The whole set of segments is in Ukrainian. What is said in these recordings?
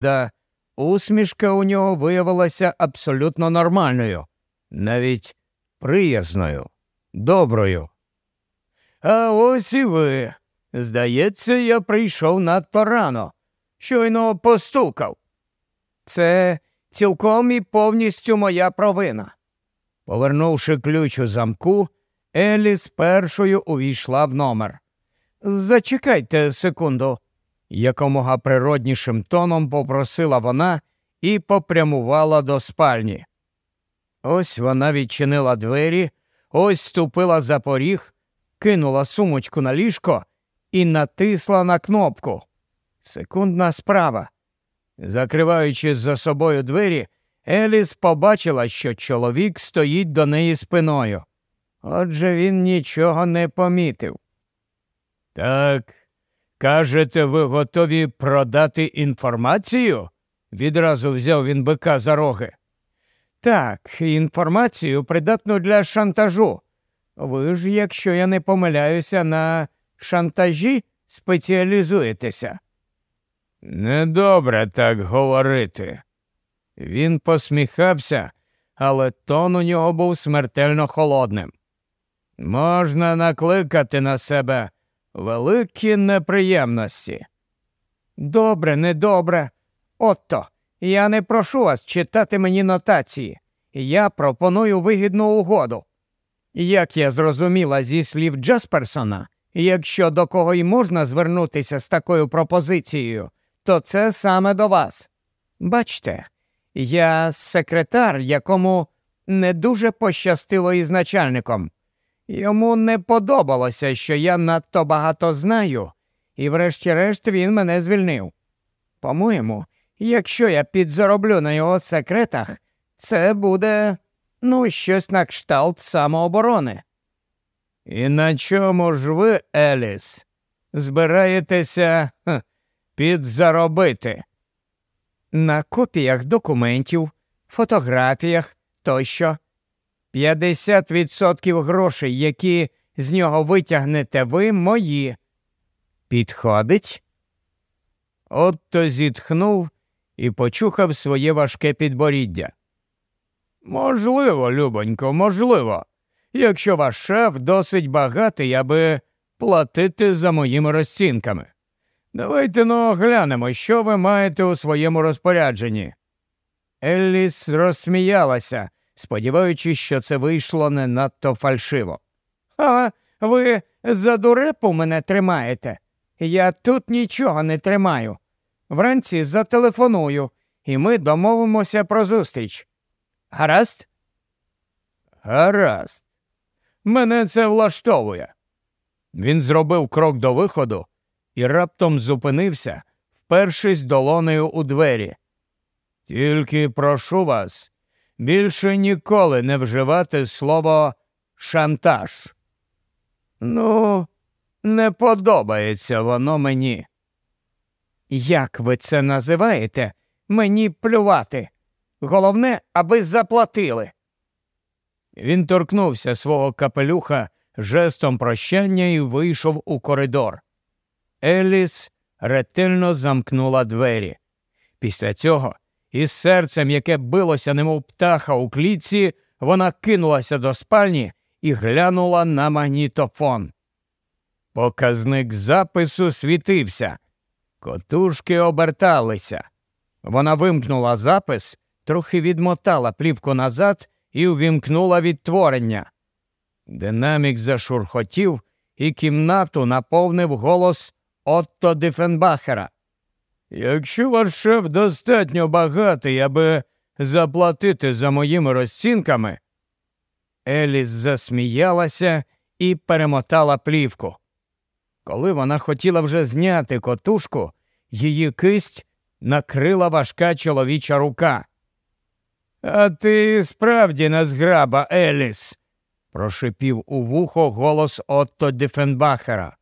Да, усмішка у нього виявилася абсолютно нормальною, навіть приязною, доброю. А ось і ви. Здається, я прийшов надто рано. Щойно постукав. Це цілком і повністю моя провина. Повернувши ключ у замку, Еліс першою увійшла в номер. Зачекайте секунду, якомога природнішим тоном попросила вона і попрямувала до спальні. Ось вона відчинила двері, ось ступила за поріг, кинула сумочку на ліжко і натисла на кнопку. Секундна справа. Закриваючи за собою двері, Еліс побачила, що чоловік стоїть до неї спиною. Отже він нічого не помітив. Так, кажете, ви готові продати інформацію? відразу взяв він бика за роги. Так, інформацію придатну для шантажу. Ви ж, якщо я не помиляюся, на шантажі спеціалізуєтеся. Недобре так говорити. Він посміхався, але тон у нього був смертельно холодним. Можна накликати на себе великі неприємності. Добре, недобре. Отто, я не прошу вас читати мені нотації. Я пропоную вигідну угоду. Як я зрозуміла зі слів Джасперсона, якщо до кого й можна звернутися з такою пропозицією, то це саме до вас. Бачте, я секретар, якому не дуже пощастило із начальником. Йому не подобалося, що я надто багато знаю, і, врешті-решт, він мене звільнив. По-моєму, якщо я підзароблю на його секретах, це буде ну, щось на кшталт самооборони. І на чому ж ви, Еліс, збираєтеся хе, підзаробити? На копіях документів, фотографіях тощо. 50% грошей, які з нього витягнете ви, мої. Підходить? Отто зітхнув і почухав своє важке підборіддя. Можливо, любонько, можливо, якщо ваш шеф досить багатий, аби платити за моїми розцінками. Давайте ну глянемо, що ви маєте у своєму розпорядженні. Елліс розсміялася, сподіваючись, що це вийшло не надто фальшиво. А ви за дурепу мене тримаєте? Я тут нічого не тримаю. Вранці зателефоную, і ми домовимося про зустріч. Гаразд? Гаразд. Мене це влаштовує. Він зробив крок до виходу і раптом зупинився, впершись долонею у двері. Тільки прошу вас більше ніколи не вживати слово шантаж. Ну, не подобається воно мені. Як ви це називаєте? Мені плювати. Головне, аби заплатили. Він торкнувся свого капелюха жестом прощання і вийшов у коридор. Еліс ретельно замкнула двері. Після цього, із серцем, яке билося, немов птаха у клітці, вона кинулася до спальні і глянула на магнітофон. Показник запису світився, котушки оберталися. Вона вимкнула запис, трохи відмотала плівку назад і увімкнула відтворення. Динамік зашурхотів, і кімнату наповнив голос Отто Дифенбахера. Якщо ваш шеф достатньо багатий, аби заплатити за моїми розцінками. Еліс засміялася і перемотала плівку. Коли вона хотіла вже зняти котушку, її кисть накрила важка чоловіча рука. А ти справді назграба, Еліс, прошипів у вухо голос Отто Дифенбахера.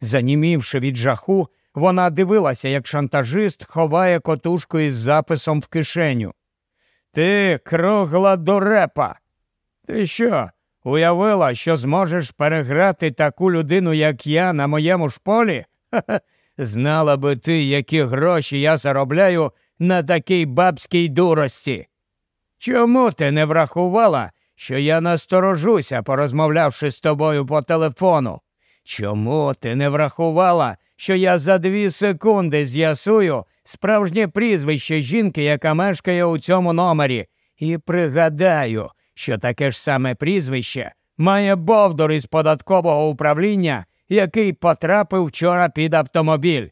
Занімівши від жаху, вона дивилася, як шантажист ховає котушку із записом в кишеню. Ти кругла дурепа. Ти що, уявила, що зможеш переграти таку людину, як я, на моєму ж полі? Ха. Знала би ти, які гроші я заробляю на такій бабській дурості? Чому ти не врахувала, що я насторожуся, порозмовлявши з тобою по телефону? Чому ти не врахувала, що я за дві секунди з'ясую справжнє прізвище жінки, яка мешкає у цьому номері, і пригадаю, що таке ж саме прізвище має Бовдор із податкового управління, який потрапив вчора під автомобіль.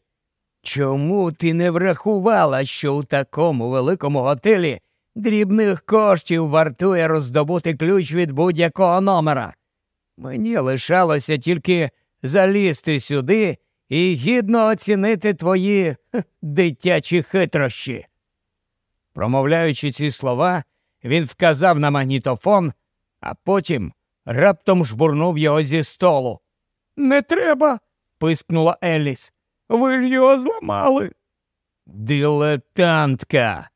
Чому ти не врахувала, що у такому великому готелі дрібних коштів вартує роздобути ключ від будь-якого номера? Мені лишалося тільки залізти сюди і гідно оцінити твої дитячі хитрощі. Промовляючи ці слова, він вказав на магнітофон, а потім раптом жбурнув його зі столу. Не треба, пискнула Еліс. Ви ж його зламали. Дилетантка.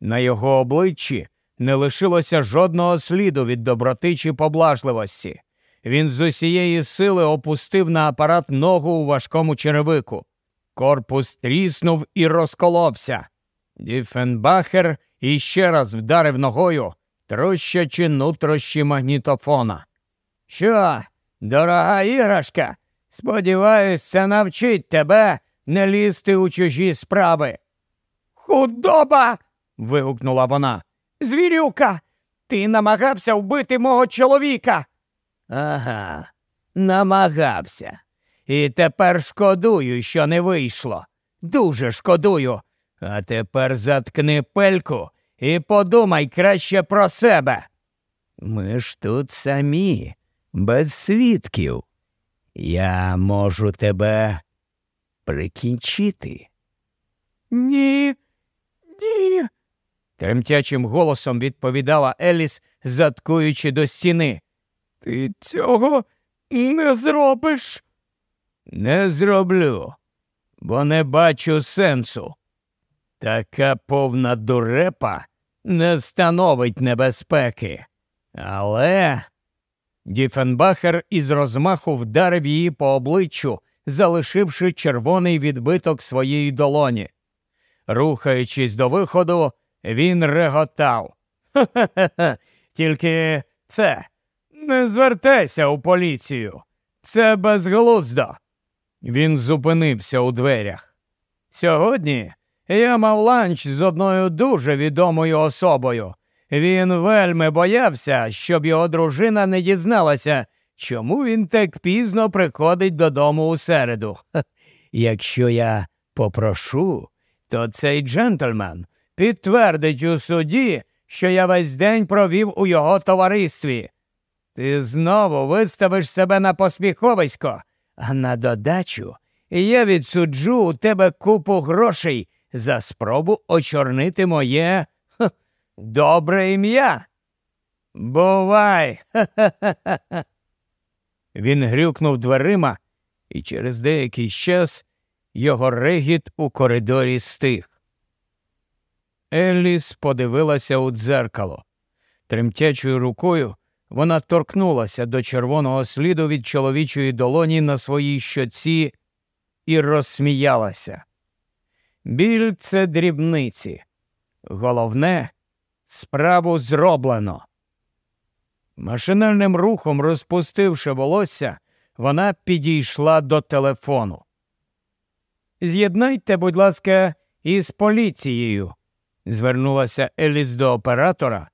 На його обличчі не лишилося жодного сліду від доброти чи поблажливості. Він з усієї сили опустив на апарат ногу у важкому черевику. Корпус тріснув і розколовся. Діфенбахер іще раз вдарив ногою, трощачи нутрощі магнітофона. Що, дорога іграшка? Сподіваюсь, це навчить тебе не лізти у чужі справи. Худоба. вигукнула вона. Звірюка, ти намагався вбити мого чоловіка. Ага, намагався. І тепер шкодую, що не вийшло. Дуже шкодую. А тепер заткни пельку і подумай краще про себе. Ми ж тут самі, без свідків. Я можу тебе прикінчити. Ні, ні. тремтячим голосом відповідала Еліс, заткуючи до стіни. Ти цього не зробиш? Не зроблю, бо не бачу сенсу. Така повна дурепа не становить небезпеки. Але. Діфенбахер із розмаху вдарив її по обличчю, залишивши червоний відбиток своєї долоні. Рухаючись до виходу, він реготав. Ха-ха-ха, тільки це не звертайся у поліцію. Це безглуздо. Він зупинився у дверях. Сьогодні я мав ланч з одною дуже відомою особою. Він вельми боявся, щоб його дружина не дізналася, чому він так пізно приходить додому у середу. Якщо я попрошу, то цей джентльмен підтвердить у суді, що я весь день провів у його товаристві. Ти знову виставиш себе на посміховисько, а на додачу я відсуджу у тебе купу грошей за спробу очорнити моє ха, добре ім'я. Бувай. Ха-ха-ха. Він грюкнув дверима, і через деякий час його регіт у коридорі стих. Еліс подивилася у дзеркало. Тремтячою рукою вона торкнулася до червоного сліду від чоловічої долоні на своїй щоці і розсміялася. Біль це дрібниці. Головне, справу зроблено. Машинальним рухом, розпустивши волосся, вона підійшла до телефону. З'єднайте, будь ласка, із поліцією, звернулася Еліс до оператора.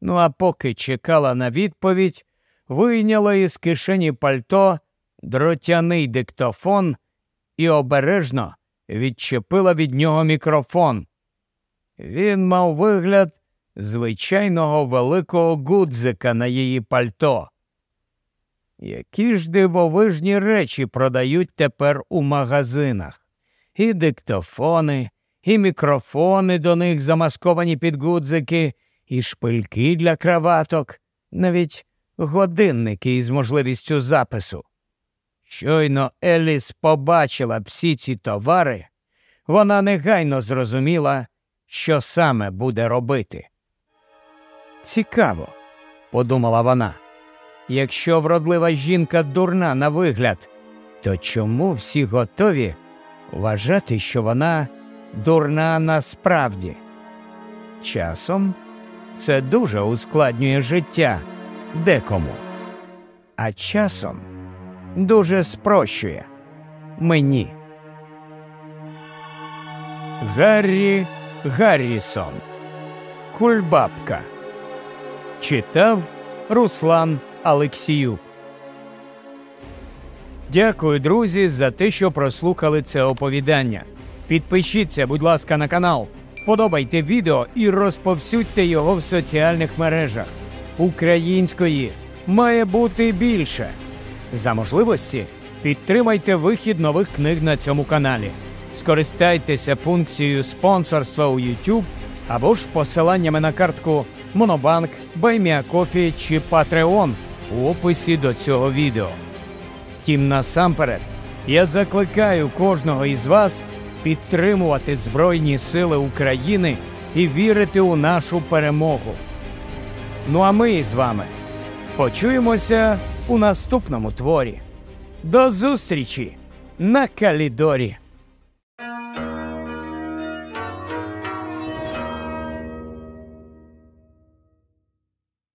Ну а поки чекала на відповідь, вийняла із кишені пальто дротяний диктофон і обережно відчепила від нього мікрофон. Він мав вигляд звичайного великого гудзика на її пальто. Які ж дивовижні речі продають тепер у магазинах? І диктофони, і мікрофони до них замасковані під гудзики, і шпильки для краваток, навіть годинники із можливістю запису. Щойно Еліс побачила всі ці товари, вона негайно зрозуміла, що саме буде робити. Цікаво, подумала вона. Якщо вродлива жінка дурна на вигляд, то чому всі готові вважати, що вона дурна насправді. Часом це дуже ускладнює життя декому, а часом дуже спрощує мені. Гаррі Гаррісон Кульбабка Читав Руслан Алексіюк. Дякую, друзі, за те, що прослухали це оповідання. Підпишіться, будь ласка, на канал, вподобайте відео і розповсюдьте його в соціальних мережах. Української має бути більше. За можливості підтримайте вихід нових книг на цьому каналі. Скористайтеся функцією спонсорства у YouTube або ж посиланнями на картку Монобанк, Buy Me a Coffee чи Patreon у описі до цього відео. Втім, насамперед, я закликаю кожного із вас підтримувати Збройні Сили України і вірити у нашу перемогу. Ну а ми з вами почуємося у наступному творі. До зустрічі на Калідорі!